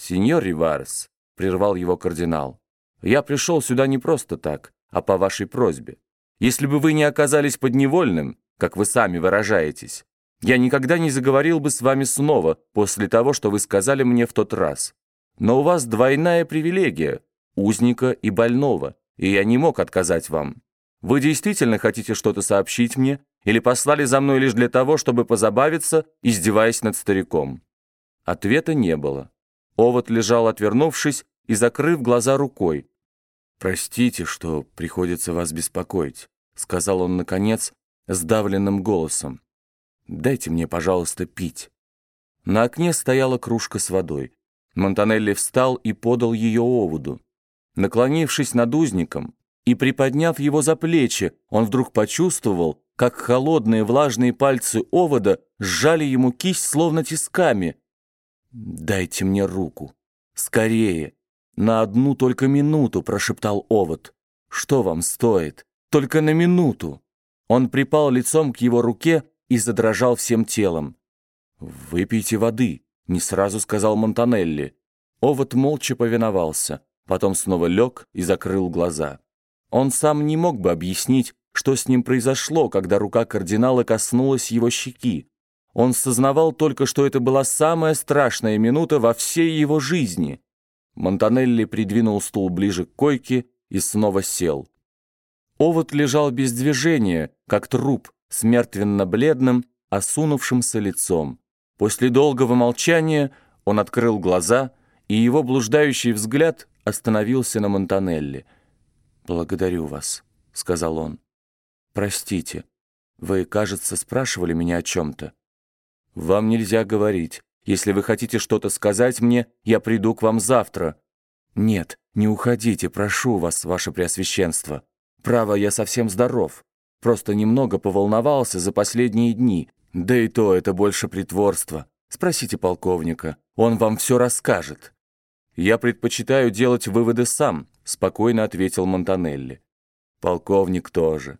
«Сеньор Риварес», — прервал его кардинал, — «я пришел сюда не просто так, а по вашей просьбе. Если бы вы не оказались подневольным, как вы сами выражаетесь, я никогда не заговорил бы с вами снова после того, что вы сказали мне в тот раз. Но у вас двойная привилегия — узника и больного, и я не мог отказать вам. Вы действительно хотите что-то сообщить мне или послали за мной лишь для того, чтобы позабавиться, издеваясь над стариком?» Ответа не было. Овод лежал, отвернувшись и закрыв глаза рукой. «Простите, что приходится вас беспокоить», — сказал он, наконец, сдавленным голосом. «Дайте мне, пожалуйста, пить». На окне стояла кружка с водой. Монтанелли встал и подал ее оводу. Наклонившись над узником и приподняв его за плечи, он вдруг почувствовал, как холодные влажные пальцы овода сжали ему кисть словно тисками — «Дайте мне руку. Скорее. На одну только минуту», — прошептал овод. «Что вам стоит? Только на минуту». Он припал лицом к его руке и задрожал всем телом. «Выпейте воды», — не сразу сказал Монтанелли. Овод молча повиновался, потом снова лег и закрыл глаза. Он сам не мог бы объяснить, что с ним произошло, когда рука кардинала коснулась его щеки. Он сознавал только, что это была самая страшная минута во всей его жизни. Монтанелли придвинул стул ближе к койке и снова сел. Овод лежал без движения, как труп, с мертвенно-бледным, осунувшимся лицом. После долгого молчания он открыл глаза, и его блуждающий взгляд остановился на Монтанелли. «Благодарю вас», — сказал он. «Простите, вы, кажется, спрашивали меня о чем-то». «Вам нельзя говорить. Если вы хотите что-то сказать мне, я приду к вам завтра». «Нет, не уходите, прошу вас, ваше преосвященство. Право, я совсем здоров. Просто немного поволновался за последние дни. Да и то это больше притворство. Спросите полковника, он вам все расскажет». «Я предпочитаю делать выводы сам», — спокойно ответил Монтанелли. «Полковник тоже.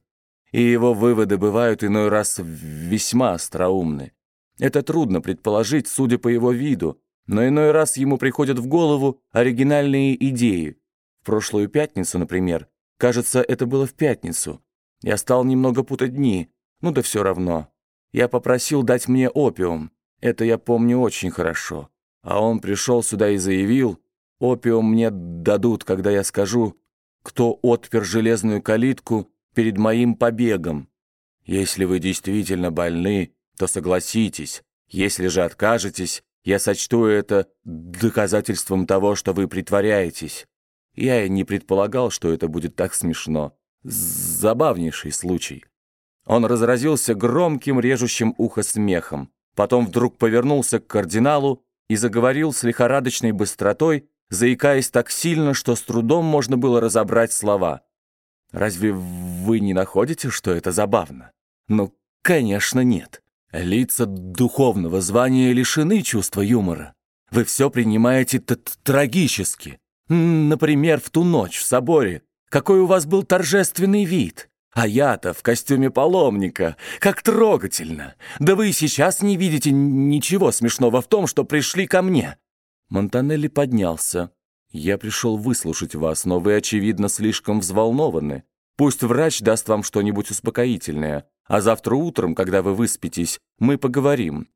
И его выводы бывают иной раз весьма остроумны. Это трудно предположить, судя по его виду, но иной раз ему приходят в голову оригинальные идеи. В прошлую пятницу, например, кажется, это было в пятницу. Я стал немного путать дни, ну да все равно. Я попросил дать мне опиум, это я помню очень хорошо. А он пришел сюда и заявил, опиум мне дадут, когда я скажу, кто отпер железную калитку перед моим побегом. Если вы действительно больны, то согласитесь. Если же откажетесь, я сочту это доказательством того, что вы притворяетесь. Я и не предполагал, что это будет так смешно. Забавнейший случай. Он разразился громким, режущим ухо смехом. Потом вдруг повернулся к кардиналу и заговорил с лихорадочной быстротой, заикаясь так сильно, что с трудом можно было разобрать слова. «Разве вы не находите, что это забавно?» «Ну, конечно, нет. Лица духовного звания лишены чувства юмора. Вы все принимаете т трагически. Например, в ту ночь в соборе. Какой у вас был торжественный вид. А я-то в костюме паломника. Как трогательно. Да вы и сейчас не видите ничего смешного в том, что пришли ко мне. Монтанелли поднялся. Я пришел выслушать вас, но вы, очевидно, слишком взволнованы. Пусть врач даст вам что-нибудь успокоительное. А завтра утром, когда вы выспитесь, мы поговорим.